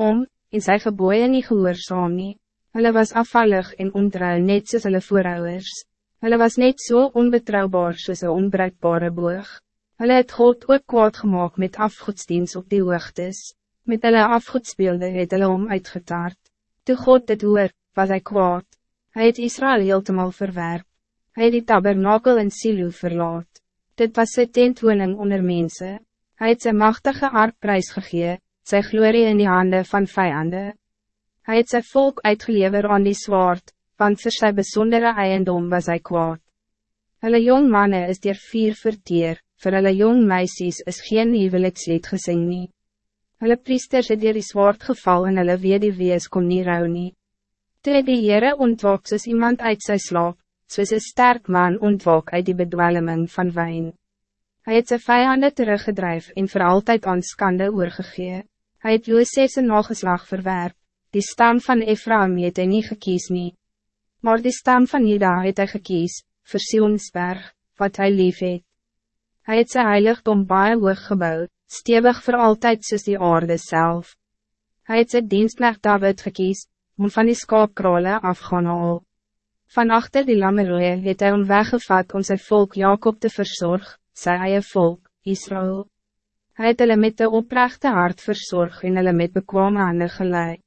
om, en sy geboeie nie gehoorzaam nie. Hulle was afvallig en ontrouw net soos hulle voorouders. Hulle was net zo so onbetrouwbaar soos een onbruikbare boog. Hulle het God ook kwaad gemaakt met afgoedsdienst op die hoogtes. Met hulle afgoedspeelde het hulle om uitgetaard. Toe God dit hoor, was hij kwaad. Hij het Israël heeltemal verwerp. Hij het die tabernakel in Silo verlaat. Dit was sy tentwoning onder mensen. Hij het sy machtige aard prijsgegee, sy glorie in die handen van vijanden. Hij het sy volk uitgelever aan die zwaard, want voor sy besondere eiendom was hij kwaad. Hulle jong mannen is dier vier verteer, voor hulle jong meisjes is geen huwelikslied gesing nie. Hulle priesters het dier die zwaard geval en hulle wees kon nie rouw nie. Toe het die Heere ontwak soos iemand uit sy slaap, soos een sterk man ontwak uit die bedwelming van wijn. Hij het sy vijanden teruggedrijf en voor altijd aan skande oorgegee. Hy het Joosef sy nageslag verwerp, die stam van Ephraim het hy nie gekies nie. Maar die stam van Juda het hy gekies, vir Sionsberg, wat hij lief het. Hy het sy heiligdom baie hoog gebouw, stevig voor altijd soos die aarde zelf. Hij het sy dienstleg David gekies, om van die skaapkrale af gaan haal. Van achter die lammeroe het hy om weggevat om zijn volk Jacob te verzorg, sy eie volk, Israël. Hij het hulle met de oprechte hart verzorg en hulle met bekwame hande geleid.